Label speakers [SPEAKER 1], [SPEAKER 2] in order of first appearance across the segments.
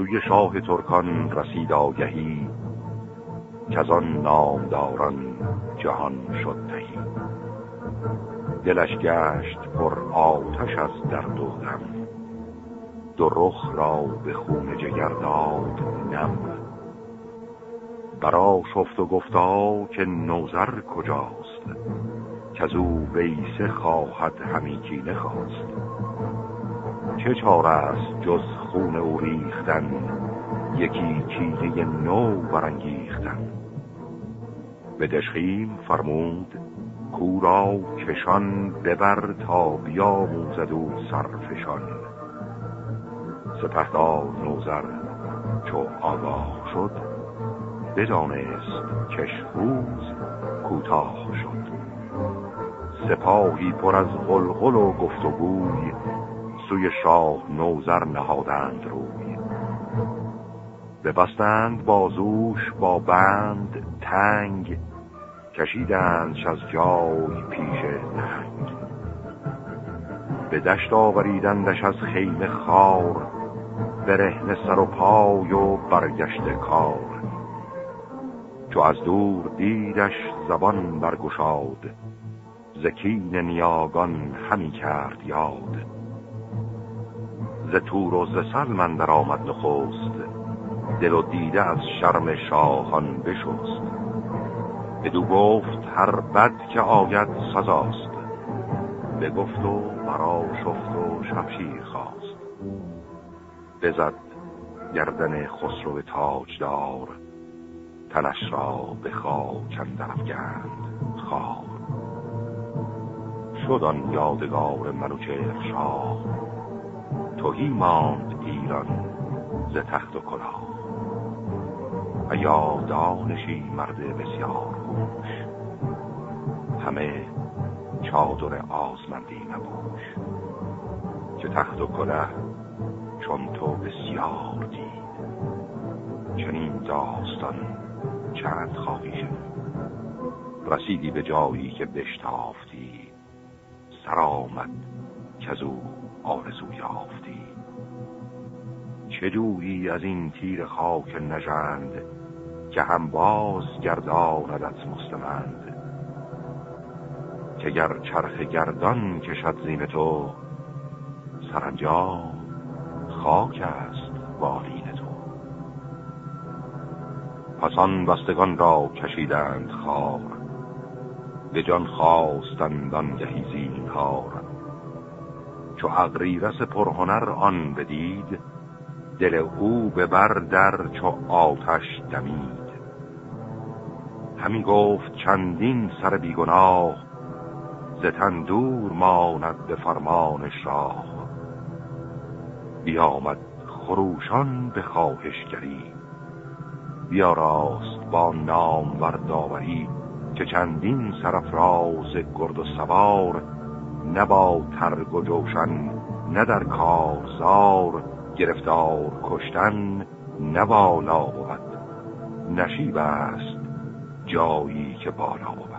[SPEAKER 1] سوی شاه ترکان رسید آگهی که از آن نامداران جهان شد تهی. دلش گشت پر آتش از درد و غم دو رخ را به خون جگر داد نم. برا شفت و گفتا که نوزر کجاست که از او ویسه خواهد همی کینه خواست چه چاره است جز خون او ریختن یکی کینه نو برانگیختن. به دشخیم فرمود کورا کشان ببر تا بیاموزد و سرفشان. سپهدار نوزر چو آگاه شد بدانست کش روز کوتاه شد. سپاهی پر از غلغل و گفتگوی سوی شاه نوزر نهادند روی. ببستند بازوش با بند تنگ کشیدندش از جای پیش نهنگ. به دشت آوریدندش از خیمه خار برهن سر و پای و برگشت کار. چو از دور دیدش زبان برگشاد زکین نیاگان همی کرد یاد. ز تور و ز سلمن در آمد نخست. دل و دیده از شرم شاهان بشست. بدو گفت هر بد که آید سزاست. گفت و برا شفت و شمشیر خواست. بزد گردن خسرو تاجدار تنش را به خاک اندر گند خار. شد آن یادگار منوچهر شاه. توهی ماند ایران ز تخت و کلاه. و یادانشی مرد بسیار خوش همه چادر آزمندی نبوش. که تخت و کله چون تو بسیار دید. چنین داستان چند خواهی شد. رسیدی به جایی که بشتافتی. سر آمد که او آرزو یافتی. چه جویی از این تیر خاک نژند که هم باز گرداندت مستمند؟ که گر چرخ گردان کشد زین تو سرانجام خاک است والین تو. پسان بستگان را کشیدند خار به جان خواستند آنگهی زینهار. چو رس پرهنر آن بدید دل او به بر در چو آتش دمید. همی گفت چندین سر بیگناه زتن دور ماند به فرمان شاه. بیامد خروشان به خواهشگری بیا راست با نام ورداوری که چندین سرفراز گرد و سوار نه با ترگ و جوشن نه در کارزار گرفتار کشتن نه بالا بود نشیب است جایی که بالا بود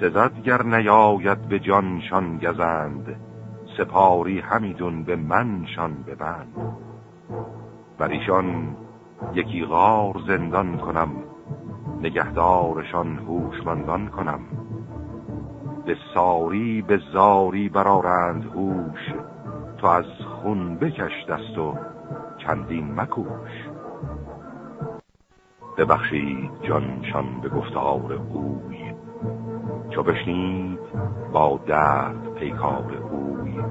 [SPEAKER 1] سزد گر نیاید به جانشان گزند سپاری همیدون به منشان ببند. بر ایشان یکی غار زندان کنم نگهدارشان هوشمندان کنم. به ساری به زاری برارند هوش تو از خون بکش دست و چندین مکوش. ببخشید جانشان به گفتار اوی چو بشنید با درد پیکار اوی.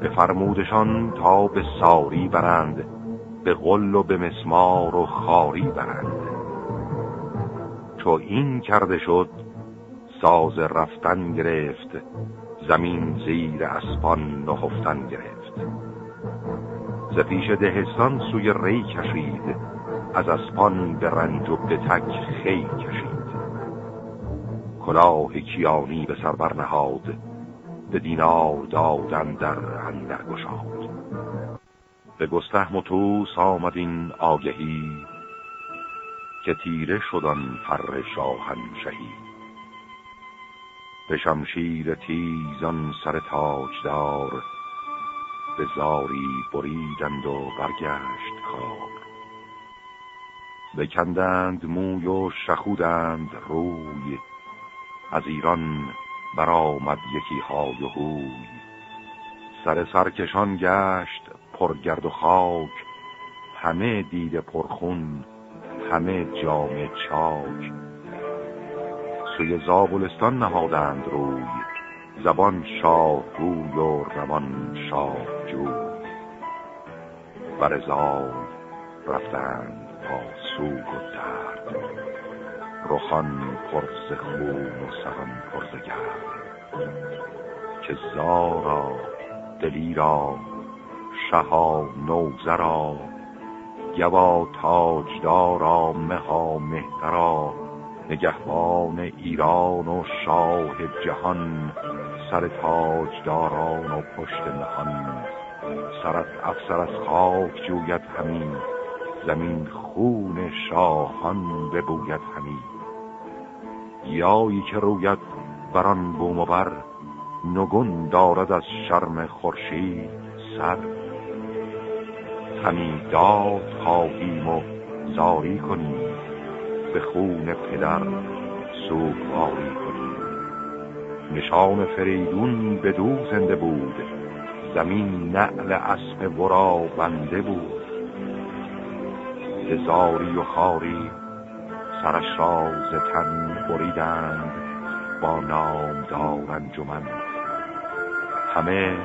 [SPEAKER 1] به فرمودشان تا به ساری برند به غل و به مسمار و خاری برند. چو این کرده شد ساز رفتن گرفت زمین زیر اسپان نهفتن گرفت. ز پیش دهستان سوی ری کشید از اسپان به رنج و به تک خی کشید. کلاه کیانی به سر برنهاد به دینار دادن در اندر گشاد. به گسته متوس آمد این آگهی که تیره شدن پر شاهن شهید به شمشیر تیزان سر تاجدار به زاری بریدند و برگشت کار. بکندند موی و شخودند روی از ایران برآمد یکی های و هوی. سر سرکشان گشت پرگرد و خاک همه دیده پرخون همه جام چاک. سوی زابلستان نهادند روی. زبان شاه روی و روان شاه جوی بر زال رفتند با سوگ و درد. رخان پرز خون و سران پرز گرد که زارا دلیرا شها نوزرا گوا تاجدارا مها مهترا نگهبان ایران و شاه جهان سر تاجداران و پشت نهان. سرت افسر از خاک جوید همین زمین خون شاهان ببوید همین یایی که روید بران بوم و بر نگون دارد از شرم خورشید سر. همی داد خواهیم و زاری کنیم. به خون پدر سوگواری کنیم نشان فریدون به دو زنده بود. زمین نعل اسب ورا بنده بود. زاری و خاری سرش را تن بریدند با نام دار انجمن. همه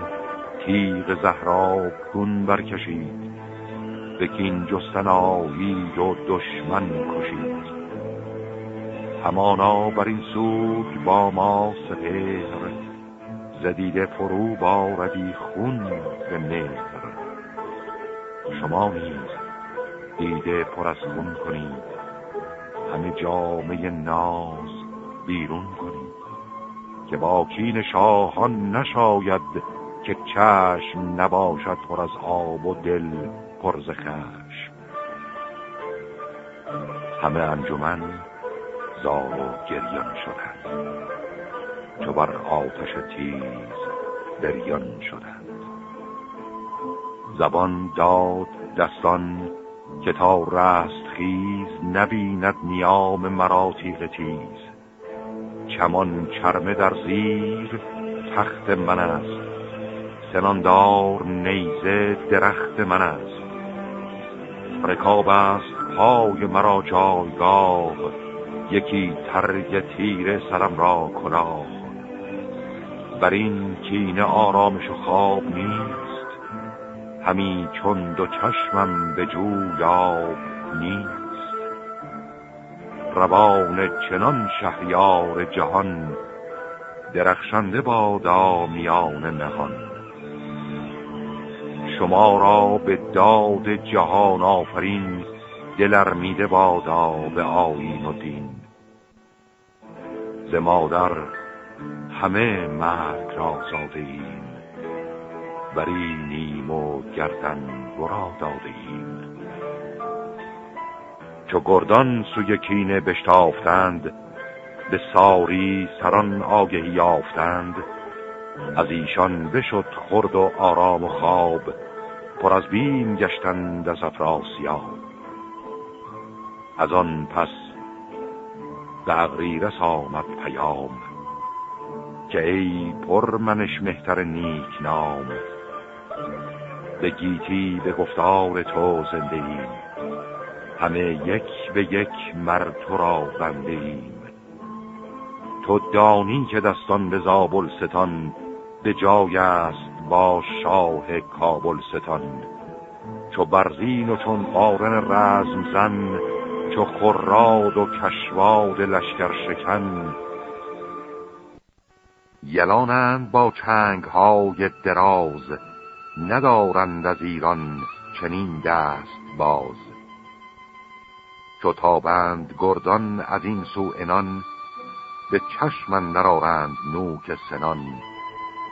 [SPEAKER 1] تیغ زهرا کن برکشید. بکین جستن آیید و دشمن کشید. همانا بر این سوگ با ما سپهر. زدیده فرو باردی خون به مهر. شما نیز دیده پر از خون کنید. همه جامعه ناز بیرون کنید. که با کین شاهان نشاید که چشم نباشد پر از آب و دل پر ز خشم. همه انجمن زار و گریان شدند. چو بر آتش تیز بریان شدند. زبان داد دستان که تا رست خیز نبیند نیام مرا تیغ تیز. کمان چرمه در زیر تخت من است. سناندار نیزه درخت من است. رکاب است پای مرا جایگاه. یکی ترگ تیر سرم را کلاه بر این کینه آرامش و خواب نیست همی چون دو چشمم به جویاب نیست. روان چنان شهریار جهان درخشنده بادا میان نهان. شما را به داد جهان آفرین دلر میده بادا به آین و دین. ز مادر همه مرگ را زاده ایم بری نیم و گردن ورا داده ایم چو گردان سوی کینه بشتافتند به ساری سران آگهی یافتند. از ایشان بشد خرد و آرام و خواب پر از بیم گشتند از افراسیاب. از آن پس به اغریرس آمد پیام که ای پر منش مهتر نیک نام به گیتی به گفتار تو زنده ایم همه یک به یک مر تو را بنده ایم تو دانی که دستان به زابل ستان به جای است با شاه کابل ستان چو برزین و چون قارن رزم زن چو خراد و کشواد لشکر شکن. یلانند با چنگ های دراز ندارند از ایران چنین دست باز. چو تابند گردان از این سو انان به چشمن نرارند نوک سنان.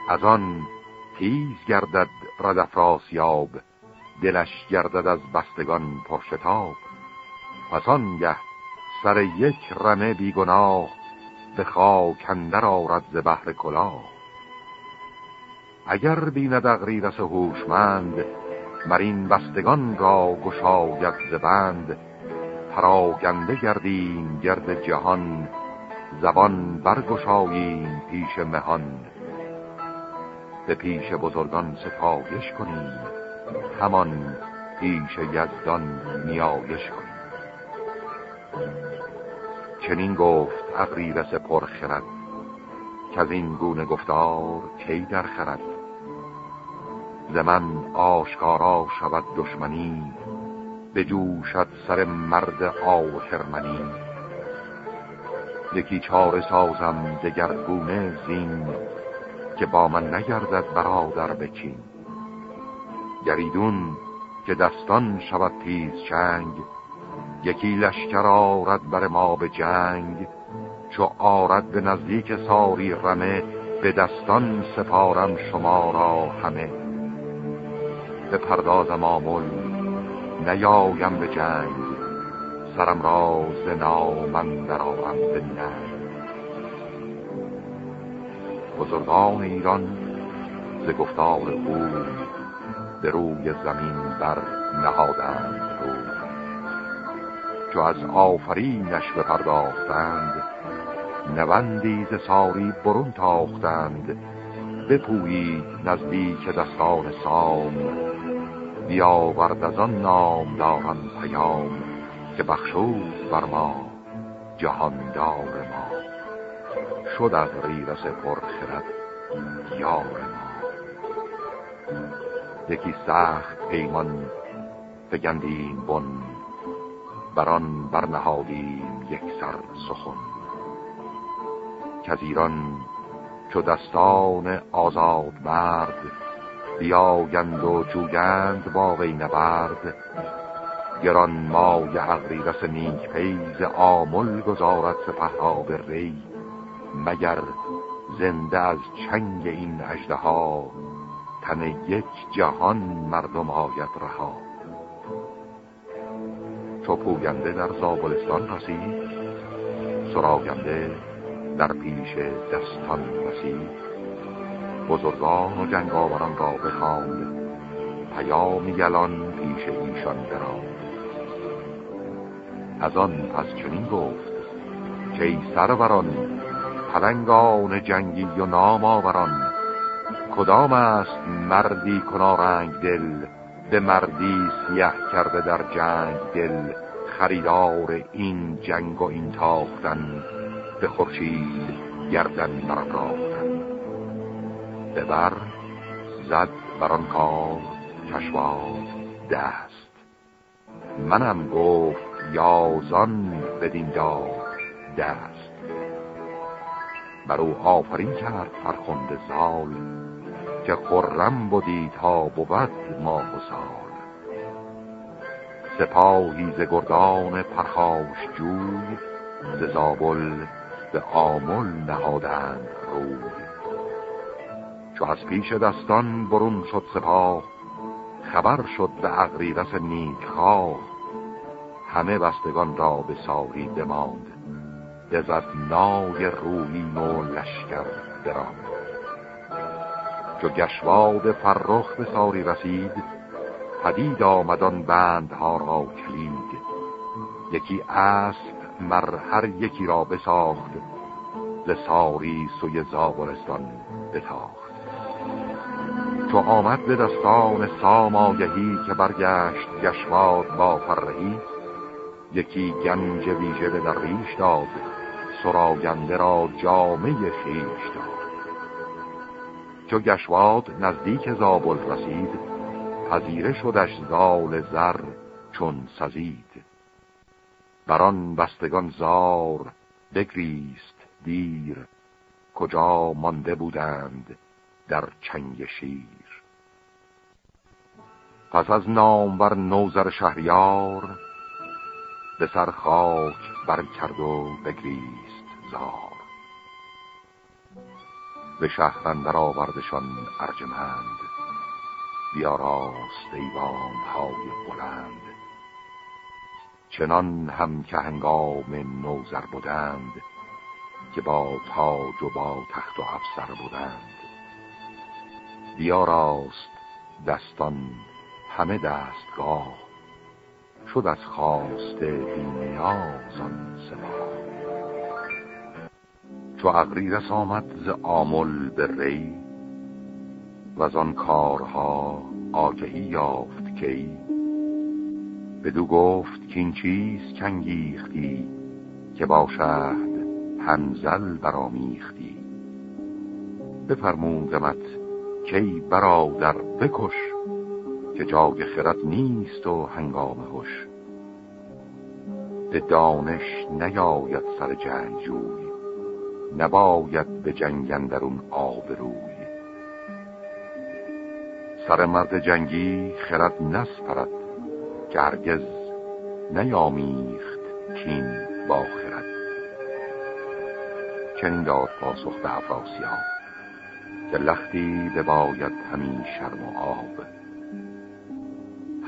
[SPEAKER 1] از آن تیز گردد ردفراسیاب دلش گردد از بستگان پرشتاب. پس آنگه سر یک رمه بیگناه به خاک اندر آرد ز بحر کلاه. اگر بیند اغریرس هوشمند مرین بستگان را گشاید زبند پراگنده گردیم گرد جهان زبان برگشاییم پیش مهان. به پیش بزرگان ستایش کنیم همان پیش یزدان نیایش کنیم. چنین گفت اغریرس پرخرد که از این گونه گفتار کی در خرد؟ ز من آشکارا شود دشمنی بجوشد سر مرد آخرمنی یکی چاره سازم دگرگونه زین که با من نگردد برادر بچین. گریدون که دستان شود تیز چنگ یکی لشکر آرد بر ما به جنگ چو آرد به نزدیک ساری رمه به دستان سپارم شما را همه. به پردازم آمل نیایم به جنگ سرم را ز نامن درآرم به ننگ. بزرگان ایران ز گفتار او به روی زمین بر نهادند. چو از آفرینش بپرداختند. نوندی ز ساری برون تاختند. بپویید نزدیک دستان سام. بیاورد از آن نام دارم پیام که بخشود بر ما جهاندار ما. شد از ریرس پرخرد یار ما. یکی سخت پیمان فگندیم بن. بران برنهادیم یک سر سخن. ایران چو دستان آزاد مرد بیایند و جویند با وی نبرد. گران مای اغریرس نیک پیز آمل گذارد سپه به ری. مگر زنده از چنگ این اجده ها تن یک جهان مردم آید رها؟ چو پوینده در زابلستان رسید. سراینده در پیش دستان رسید. بزرگان و جنگاوران را بخواند. پیام یلان پیش ایشان براند. از آن پس چنین گفت. که سروران پلنگان جنگی و نام آوران کدام است مردی رنگ دل به مردی سیه کرده در جنگ دل خریدار این جنگ و این تاختن به خورشید گردن برافراختن. ببر زد بران کار کشواد دست. منم گفت یازان بدین داد دست. بر او آفرین کرد فرخنده زال که خرم بودی تا بود ماه و سال. سپاهی ز گردان پرخاش جوی ز زابل به آمل نهادند روی. چو از پیش دستان برون شد سپاه خبر شد به اغریرس نیک خواه همه بستگان را به ساری بماند از نای رویین و لشکر براند. چو گشواد فرخ به ساری رسید پدید آمدان بندها را کلید. یکی اسب مر هر یکی را بساخت ز ساری سوی زابرستان بتاخت. چو آمد به دستان سام آگهی که برگشت گشواد با فرهی یکی گنج ویژه به در ریش داد سراینده را جامعه خیش داد. چو گشواد نزدیک زابل رسید پذیره شدش زال زر چون سزید. بران بستگان زار بگریست دیر کجا مانده بودند در چنگ شیر. پس از نام بر نوزر شهریار به سر خاک بر کرد و بگریست زار. به شهرندر آوردشان ارجمند. بیاراست ایوان های بلند. چنان هم که هنگام نوزر بودند که با تاج و با تخت و افسر بودند. بیاراست دستان همه دستگاه شد از خواسته بینیاز آن سپاه. چو اغریرس آمد ز آمل به ری و از آن کارها آگهی یافت کی بدو گفت که این چیز کنگیختی که با شهد هنزل برامیختی بفرمودمت کی برادر بکش که جای خرد نیست و هنگام هوش به دانش نیاید سر جنگجوی. نباید به جنگ اون آبروی سر مرد جنگی خرد نسپرد که هرگز نیامیخت کین با خرد. چنین داد پاسخ به افراسیاب که لختی بباید همین شرم و آب.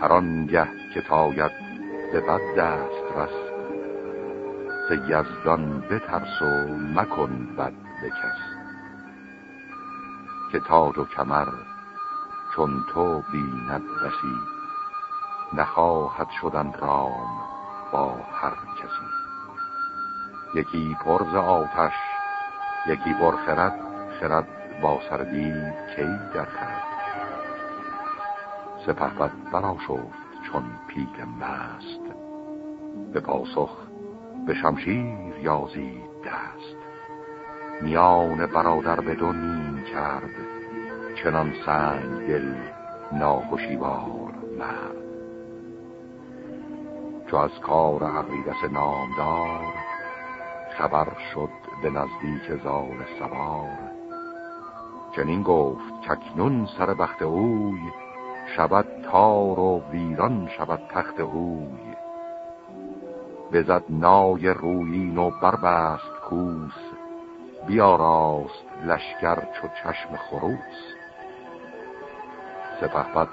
[SPEAKER 1] هر آنگه که تاید به بد دست رس ز یزدان بترس و مکن بد بکس که تاج و کمر چون تو بیند رسی نخواهد شدن رام با هر کسی. یکی پرز آتش یکی بر خرد خرد با سردی کی در خرد؟ سپه بد برا شفت چون پیل مست به پاسخ به شمشیر یازید دست. میان برادر به دو نیم کرد چنان سنگ دل ناخوشیوار مرد. چو از کار عقیدس نامدار خبر شد به نزدیک زال سوار چنین گفت ککنون سر بخت اوی شود تار و ویران شود تخت اوی. بزد نای رویین و بربست کوس. بیاراست لشکر چو چشم خروس. سپه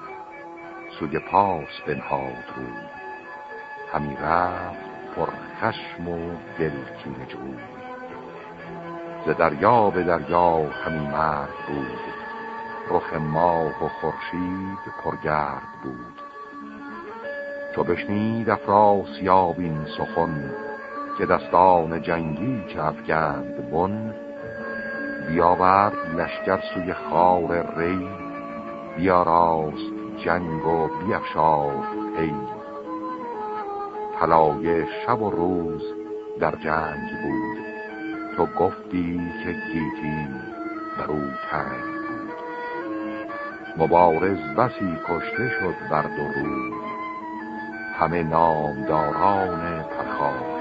[SPEAKER 1] سوی پاس بنهاد روی همی رفت پر خشم و دل جوی ز دریا به دریا همین مرد بود. رخ ماه و خورشید پرگرد بود. چو بشنید افراسیاب این سخن که دستان جنگی که افگند بن بیاورد لشکر سوی خار ری بیاراست جنگ و بیافشاد پی. طلایه شب و روز در جنگ بود تو گفتی که گیتی بر او تنگ بود. مبارز بسی کشته شد بر دو روز همه نامداران پرخاش